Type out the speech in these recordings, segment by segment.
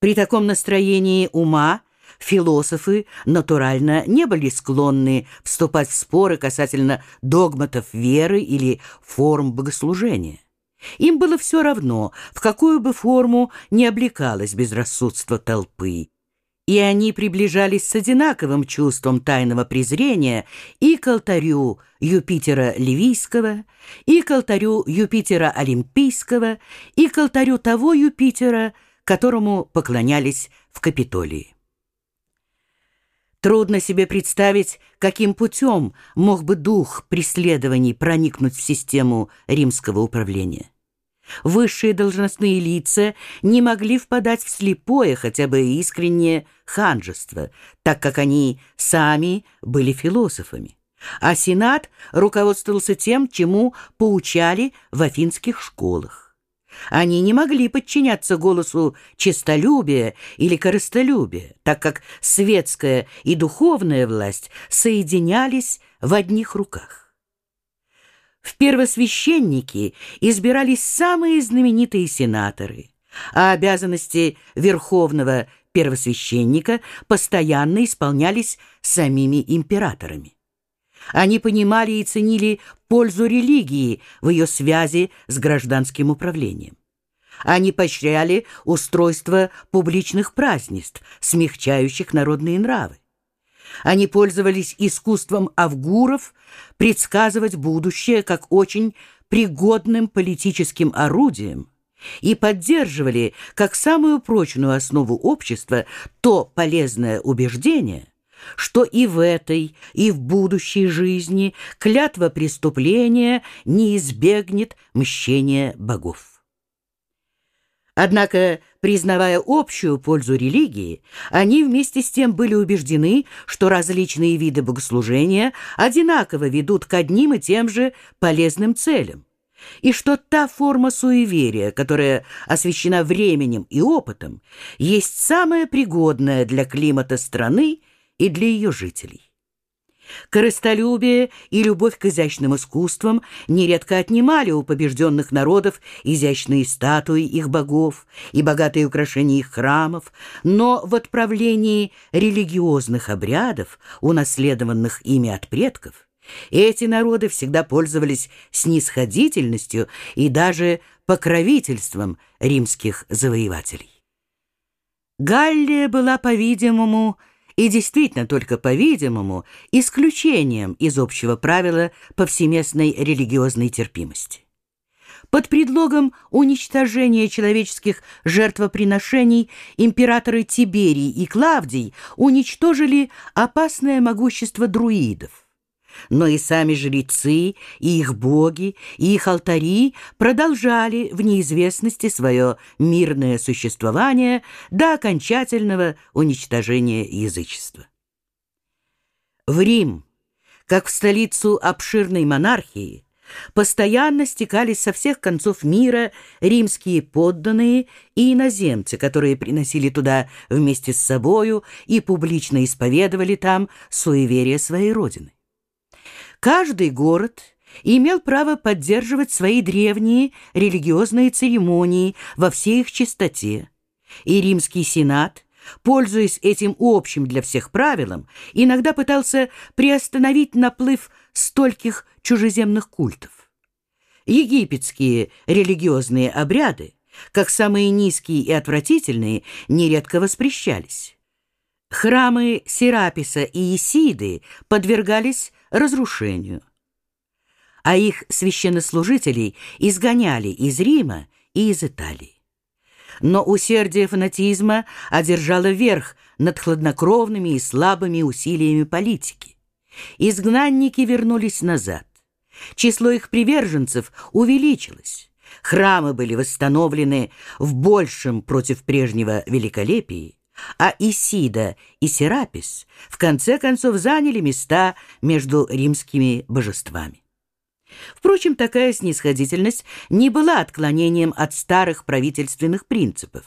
При таком настроении ума философы натурально не были склонны вступать в споры касательно догматов веры или форм богослужения. Им было все равно, в какую бы форму не облекалось безрассудство толпы, и они приближались с одинаковым чувством тайного презрения и к алтарю Юпитера Ливийского, и к алтарю Юпитера Олимпийского, и к алтарю того Юпитера, которому поклонялись в Капитолии. Трудно себе представить, каким путем мог бы дух преследований проникнуть в систему римского управления. Высшие должностные лица не могли впадать в слепое, хотя бы искреннее ханжество, так как они сами были философами. А Сенат руководствовался тем, чему поучали в афинских школах. Они не могли подчиняться голосу честолюбия или корыстолюбия, так как светская и духовная власть соединялись в одних руках. В первосвященники избирались самые знаменитые сенаторы, а обязанности верховного первосвященника постоянно исполнялись самими императорами. Они понимали и ценили пользу религии в ее связи с гражданским управлением. Они поощряли устройство публичных празднеств, смягчающих народные нравы. Они пользовались искусством авгуров предсказывать будущее как очень пригодным политическим орудием и поддерживали как самую прочную основу общества то полезное убеждение – что и в этой, и в будущей жизни клятва преступления не избегнет мщения богов. Однако, признавая общую пользу религии, они вместе с тем были убеждены, что различные виды богослужения одинаково ведут к одним и тем же полезным целям, и что та форма суеверия, которая освещена временем и опытом, есть самая пригодная для климата страны и для ее жителей. Корыстолюбие и любовь к изящным искусствам нередко отнимали у побежденных народов изящные статуи их богов и богатые украшения их храмов, но в отправлении религиозных обрядов, унаследованных ими от предков, эти народы всегда пользовались снисходительностью и даже покровительством римских завоевателей. Галлия была, по-видимому, и действительно только, по-видимому, исключением из общего правила повсеместной религиозной терпимости. Под предлогом уничтожения человеческих жертвоприношений императоры Тиберий и Клавдий уничтожили опасное могущество друидов но и сами жрецы, и их боги, и их алтари продолжали в неизвестности свое мирное существование до окончательного уничтожения язычества. В Рим, как в столицу обширной монархии, постоянно стекались со всех концов мира римские подданные и иноземцы, которые приносили туда вместе с собою и публично исповедовали там суеверие своей родины. Каждый город имел право поддерживать свои древние религиозные церемонии во всей их чистоте, и римский сенат, пользуясь этим общим для всех правилом, иногда пытался приостановить наплыв стольких чужеземных культов. Египетские религиозные обряды, как самые низкие и отвратительные, нередко воспрещались. Храмы Сераписа и Исиды подвергались разрушению. А их священнослужителей изгоняли из Рима и из Италии. Но усердие фанатизма одержало верх над хладнокровными и слабыми усилиями политики. Изгнанники вернулись назад. Число их приверженцев увеличилось. Храмы были восстановлены в большем против прежнего великолепии, а Исида и Серапис в конце концов заняли места между римскими божествами. Впрочем, такая снисходительность не была отклонением от старых правительственных принципов.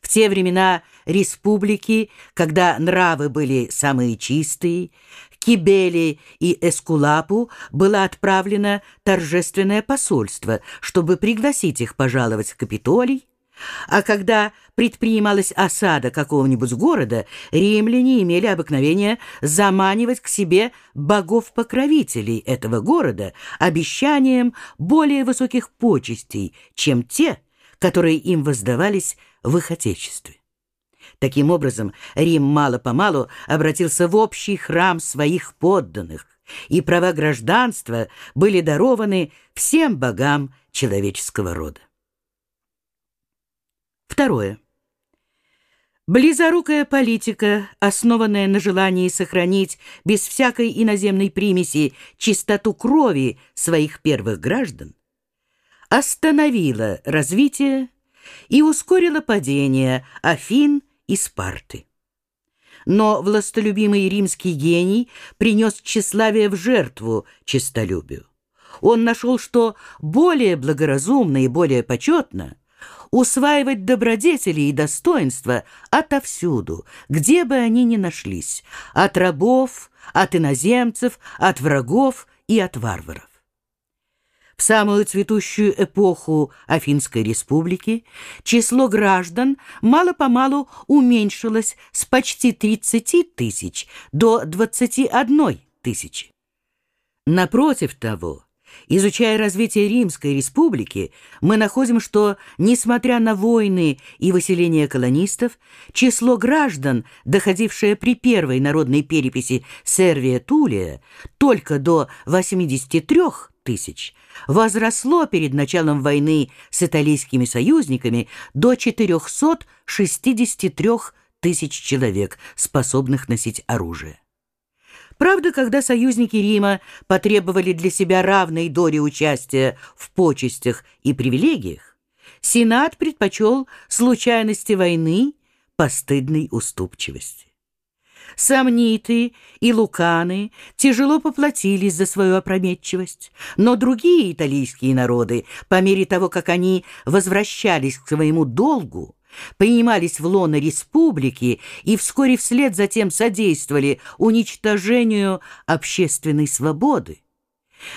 В те времена республики, когда нравы были самые чистые, Кибели и Эскулапу было отправлено торжественное посольство, чтобы пригласить их пожаловать в Капитолий, А когда предпринималась осада какого-нибудь города, римляне имели обыкновение заманивать к себе богов-покровителей этого города обещанием более высоких почестей, чем те, которые им воздавались в их отечестве. Таким образом, Рим мало-помалу обратился в общий храм своих подданных, и права гражданства были дарованы всем богам человеческого рода. Второе. Близорукая политика, основанная на желании сохранить без всякой иноземной примеси чистоту крови своих первых граждан, остановила развитие и ускорила падение Афин и Спарты. Но властолюбимый римский гений принес тщеславие в жертву честолюбию. Он нашел, что более благоразумно и более почетно усваивать добродетели и достоинства отовсюду, где бы они ни нашлись, от рабов, от иноземцев, от врагов и от варваров. В самую цветущую эпоху Афинской республики число граждан мало-помалу уменьшилось с почти 30 тысяч до 21 тысячи. Напротив того, Изучая развитие Римской республики, мы находим, что, несмотря на войны и выселение колонистов, число граждан, доходившее при первой народной переписи Сервия Тулия только до 83 тысяч, возросло перед началом войны с итальянскими союзниками до 463 тысяч человек, способных носить оружие. Правда, когда союзники Рима потребовали для себя равной доли участия в почестях и привилегиях, Сенат предпочел случайности войны постыдной уступчивости. Сомниты и луканы тяжело поплатились за свою опрометчивость, но другие итальянские народы, по мере того, как они возвращались к своему долгу, принимались в лоно республики и вскоре вслед за тем содействовали уничтожению общественной свободы.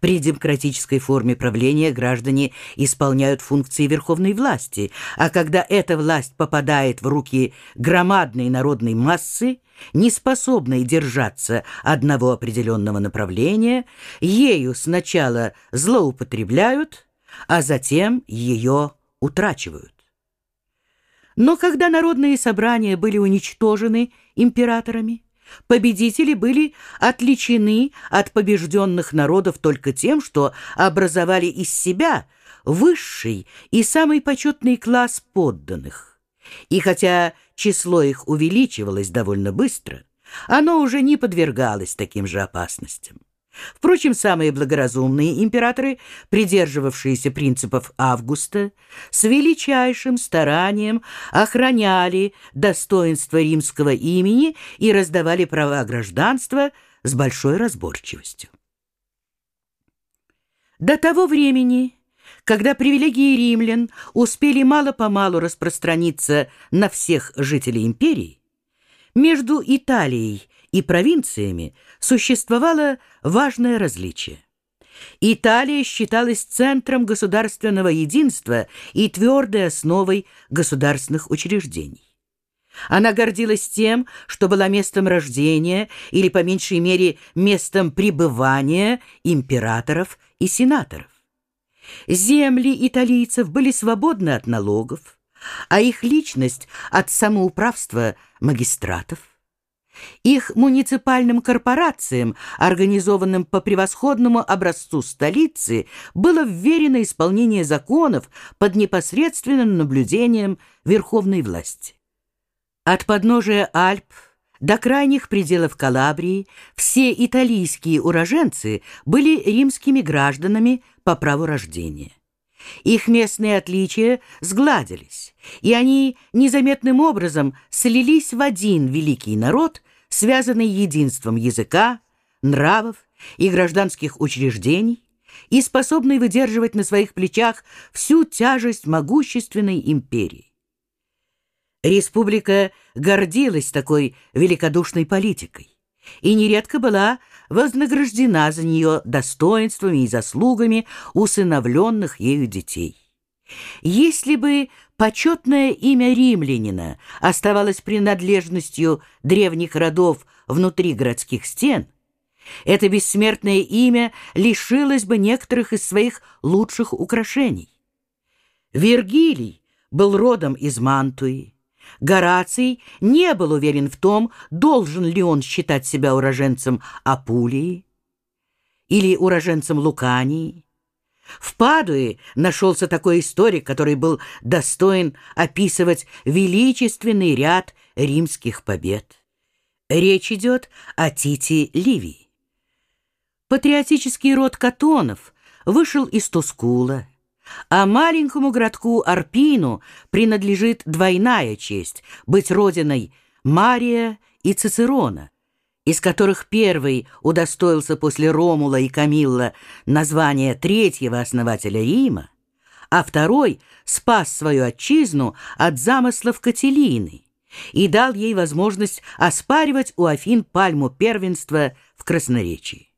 При демократической форме правления граждане исполняют функции верховной власти, а когда эта власть попадает в руки громадной народной массы, не способной держаться одного определенного направления, ею сначала злоупотребляют, а затем ее утрачивают. Но когда народные собрания были уничтожены императорами, победители были отличены от побежденных народов только тем, что образовали из себя высший и самый почетный класс подданных. И хотя число их увеличивалось довольно быстро, оно уже не подвергалось таким же опасностям. Впрочем, самые благоразумные императоры, придерживавшиеся принципов Августа, с величайшим старанием охраняли достоинство римского имени и раздавали права гражданства с большой разборчивостью. До того времени, когда привилегии римлян успели мало-помалу распространиться на всех жителей империи, между Италией и провинциями существовало важное различие. Италия считалась центром государственного единства и твердой основой государственных учреждений. Она гордилась тем, что была местом рождения или, по меньшей мере, местом пребывания императоров и сенаторов. Земли италийцев были свободны от налогов, а их личность от самоуправства магистратов. Их муниципальным корпорациям, организованным по превосходному образцу столицы, было вверено исполнение законов под непосредственным наблюдением верховной власти. От подножия Альп до крайних пределов Калабрии все итальянские уроженцы были римскими гражданами по праву рождения. Их местные отличия сгладились, и они незаметным образом слились в один великий народ, связанный единством языка, нравов и гражданских учреждений, и способный выдерживать на своих плечах всю тяжесть могущественной империи. Республика гордилась такой великодушной политикой и нередко была вознаграждена за нее достоинствами и заслугами усыновленных ею детей. Если бы Почетное имя римлянина оставалось принадлежностью древних родов внутри городских стен, это бессмертное имя лишилось бы некоторых из своих лучших украшений. Вергилий был родом из Мантуи. Гораций не был уверен в том, должен ли он считать себя уроженцем Апулии или уроженцем Лукании. В Падуе нашелся такой историк, который был достоин описывать величественный ряд римских побед. Речь идет о Тите Ливии. Патриотический род Катонов вышел из Тускула, а маленькому городку Арпину принадлежит двойная честь быть родиной Мария и Цицерона, из которых первый удостоился после Ромула и Камилла названия третьего основателя Рима, а второй спас свою отчизну от замыслов Кателины и дал ей возможность оспаривать у Афин пальму первенства в красноречии.